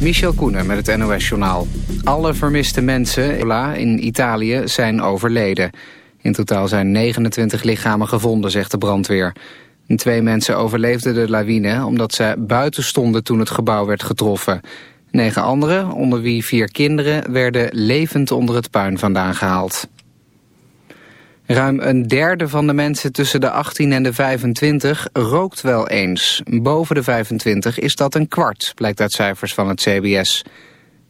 Michel Koenen met het NOS-journaal. Alle vermiste mensen in Italië zijn overleden. In totaal zijn 29 lichamen gevonden, zegt de brandweer. Twee mensen overleefden de lawine omdat ze buiten stonden toen het gebouw werd getroffen. Negen anderen, onder wie vier kinderen, werden levend onder het puin vandaan gehaald. Ruim een derde van de mensen tussen de 18 en de 25 rookt wel eens. Boven de 25 is dat een kwart, blijkt uit cijfers van het CBS.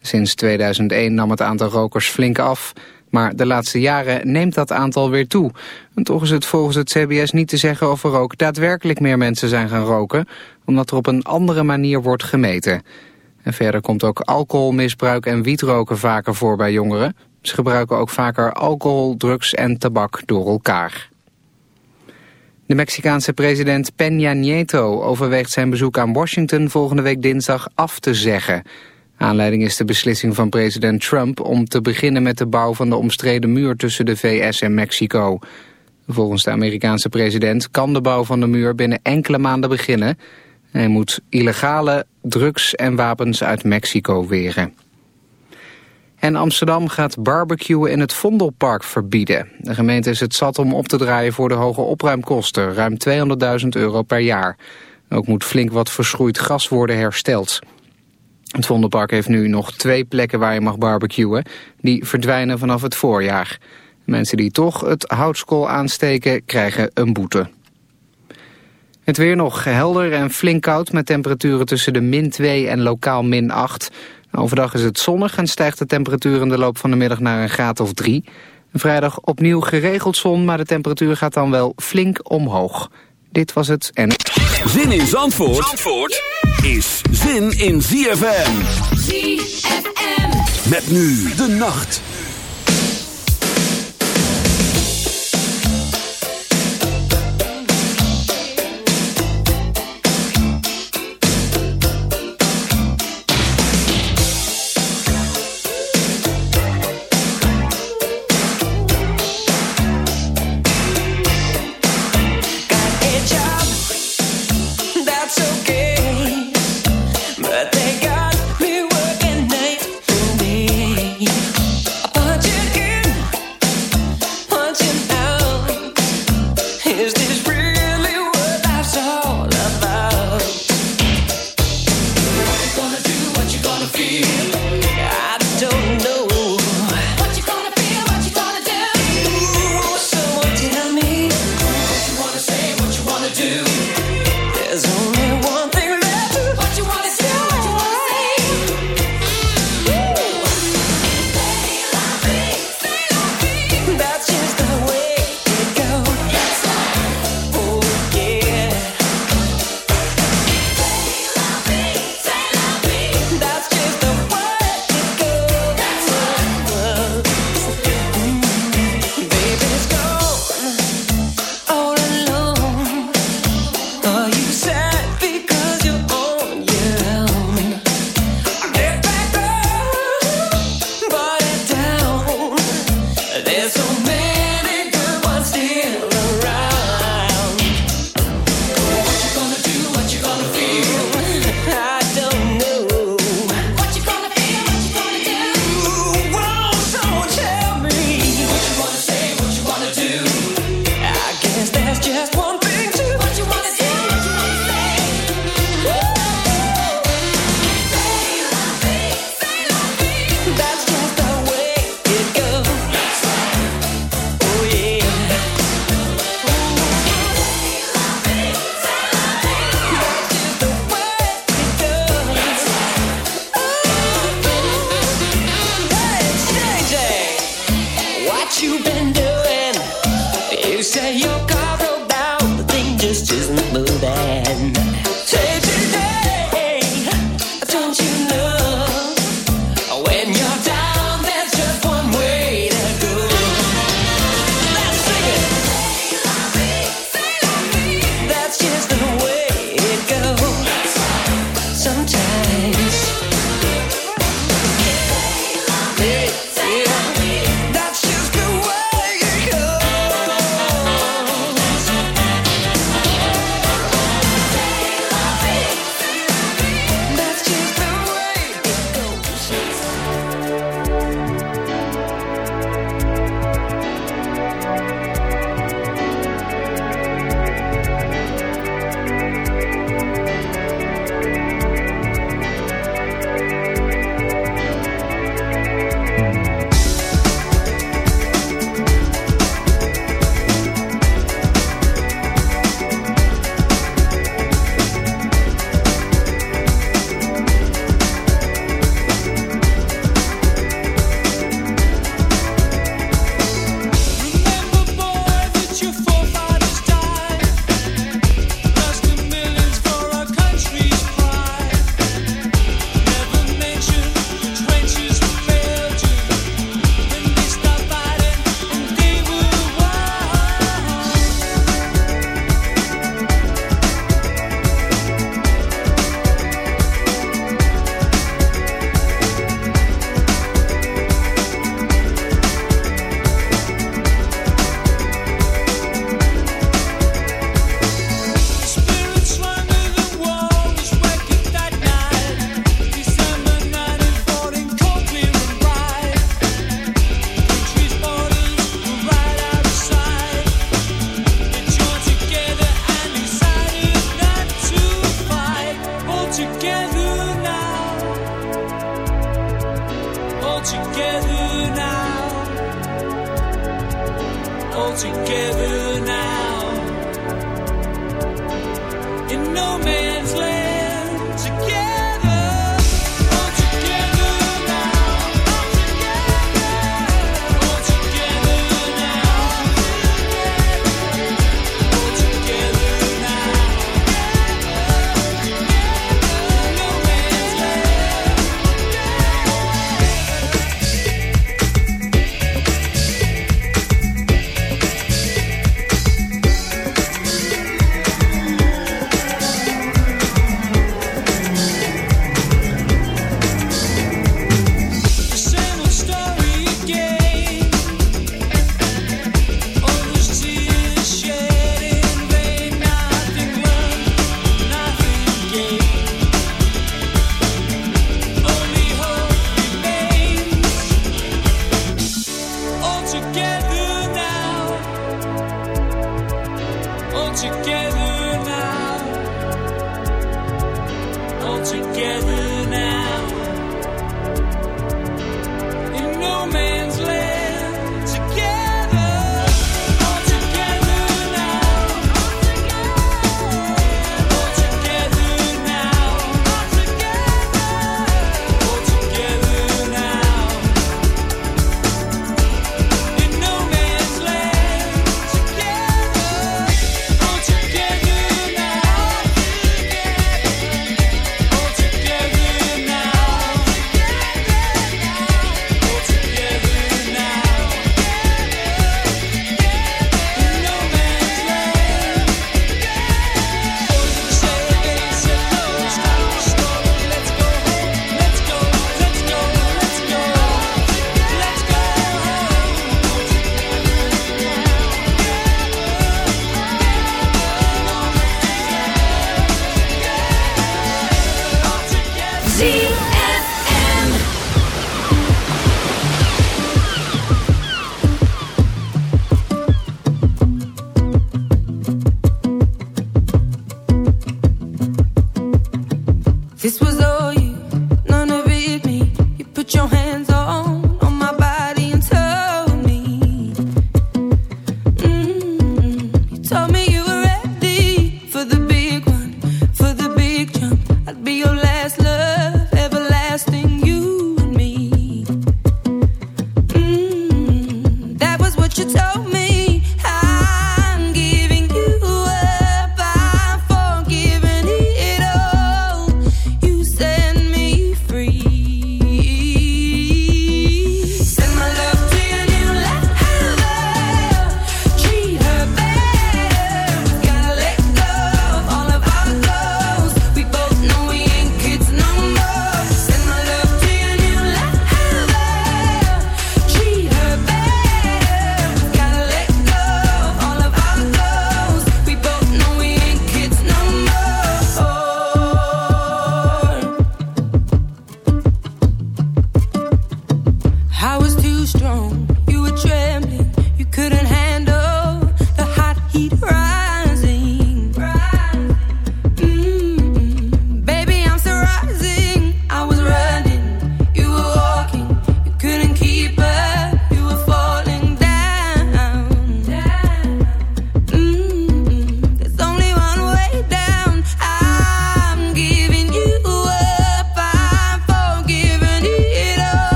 Sinds 2001 nam het aantal rokers flink af... maar de laatste jaren neemt dat aantal weer toe. En toch is het volgens het CBS niet te zeggen of er ook daadwerkelijk meer mensen zijn gaan roken... omdat er op een andere manier wordt gemeten. En verder komt ook alcoholmisbruik en wietroken vaker voor bij jongeren. Ze gebruiken ook vaker alcohol, drugs en tabak door elkaar. De Mexicaanse president Peña Nieto overweegt zijn bezoek aan Washington volgende week dinsdag af te zeggen. Aanleiding is de beslissing van president Trump om te beginnen met de bouw van de omstreden muur tussen de VS en Mexico. Volgens de Amerikaanse president kan de bouw van de muur binnen enkele maanden beginnen. Hij moet illegale drugs en wapens uit Mexico weren. En Amsterdam gaat barbecuen in het Vondelpark verbieden. De gemeente is het zat om op te draaien voor de hoge opruimkosten, ruim 200.000 euro per jaar. Ook moet flink wat verschroeid gras worden hersteld. Het Vondelpark heeft nu nog twee plekken waar je mag barbecuen. Die verdwijnen vanaf het voorjaar. Mensen die toch het houtskool aansteken krijgen een boete. Het weer nog helder en flink koud met temperaturen tussen de min 2 en lokaal min 8. Overdag is het zonnig en stijgt de temperatuur in de loop van de middag naar een graad of 3. Vrijdag opnieuw geregeld zon, maar de temperatuur gaat dan wel flink omhoog. Dit was het en... Zin in Zandvoort, Zandvoort is zin in ZFM. ZFM. Met nu de nacht.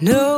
No.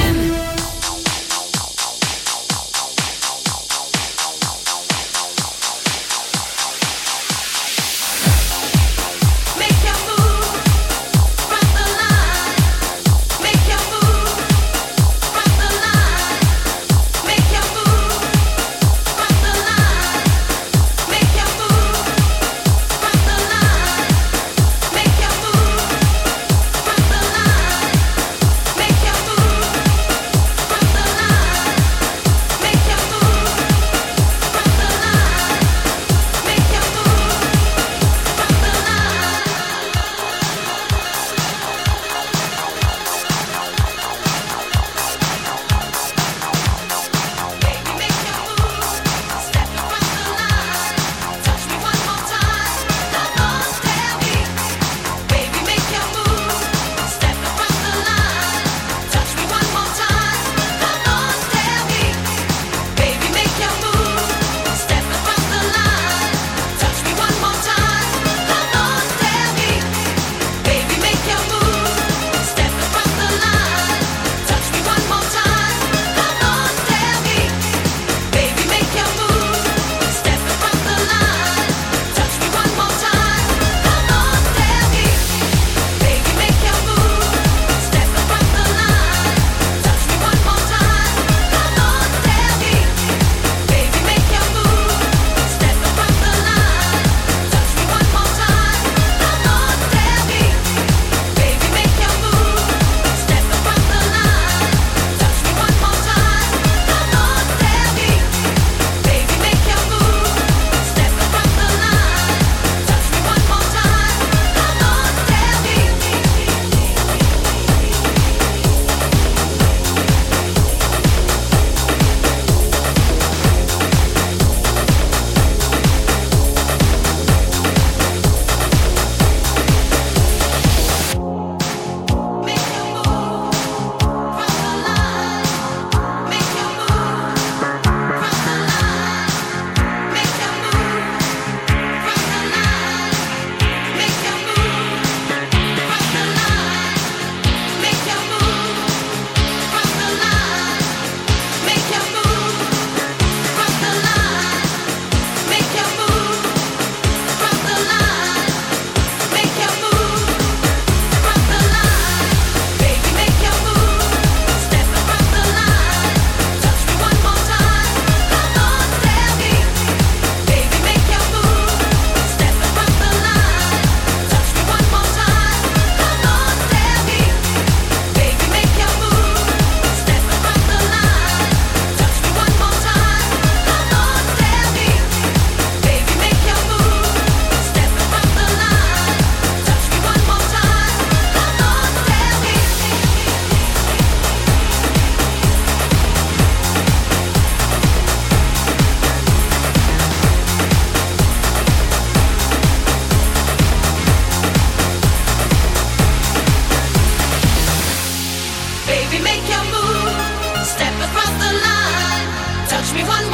Everyone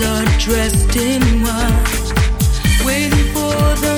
are dressed in white, waiting for the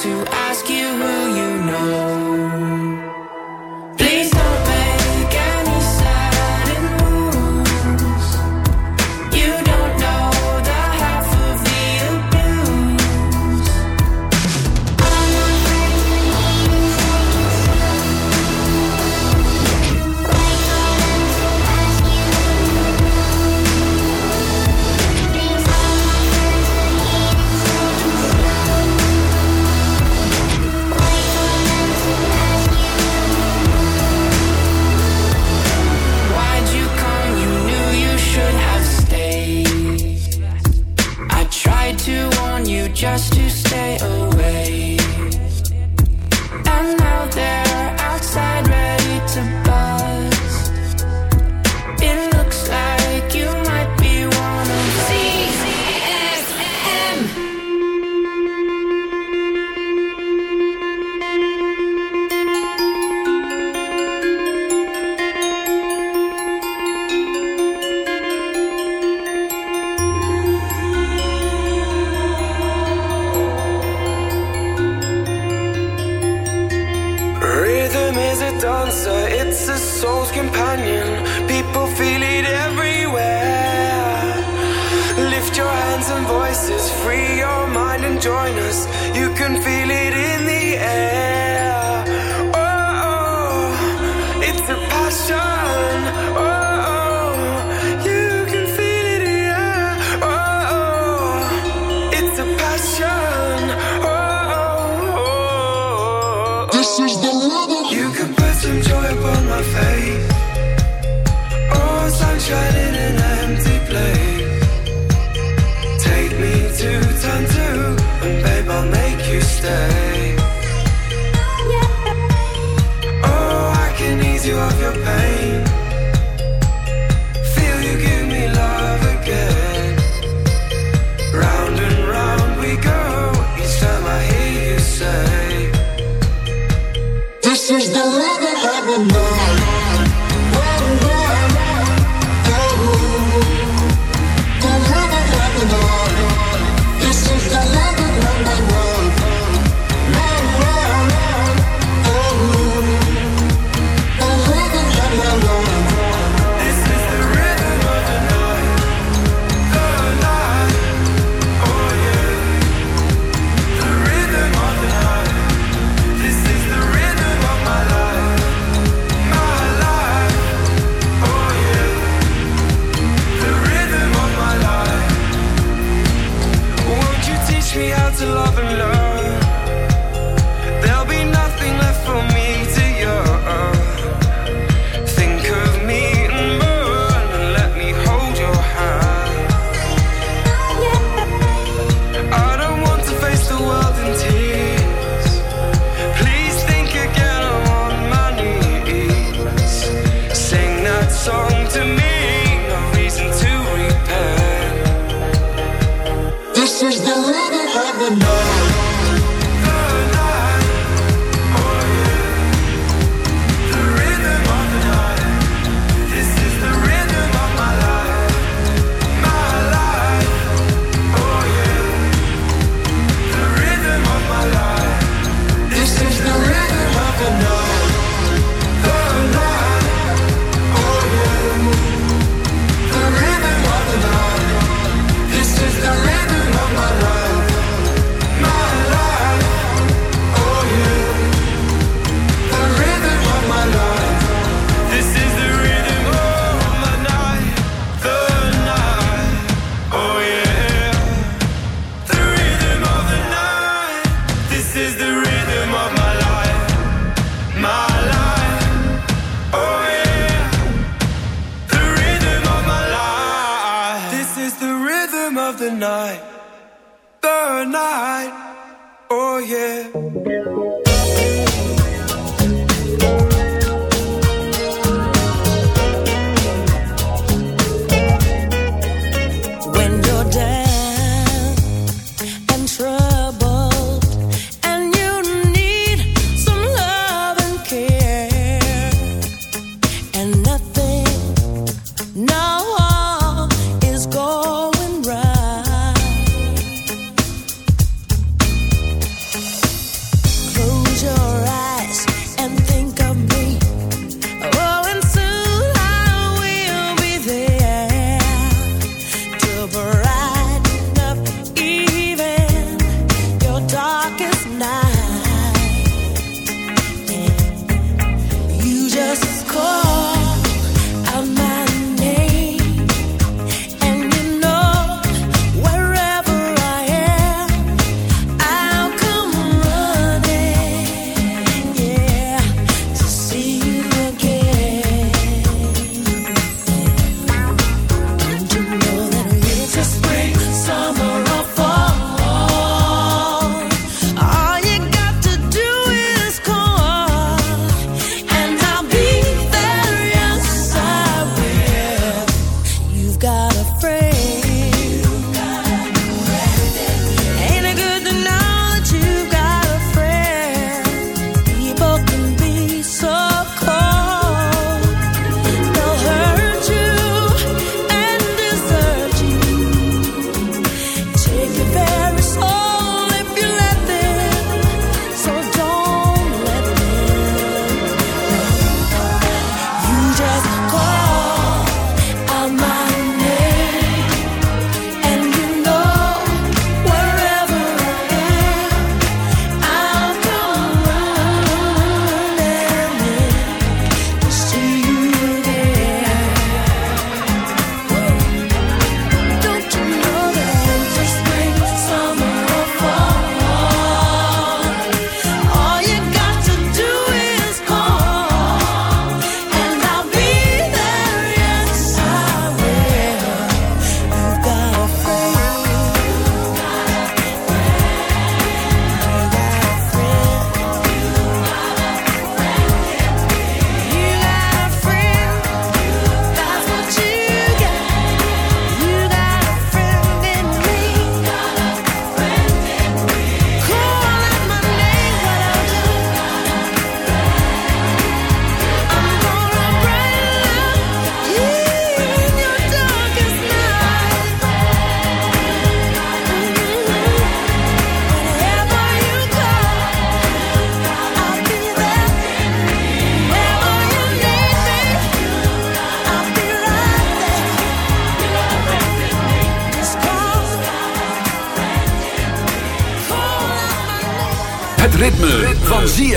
to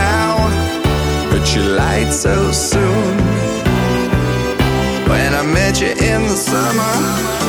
but you lied so soon. When I met you in the summer.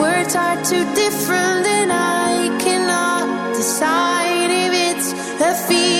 words are too different, and I cannot decide if it's a feeling.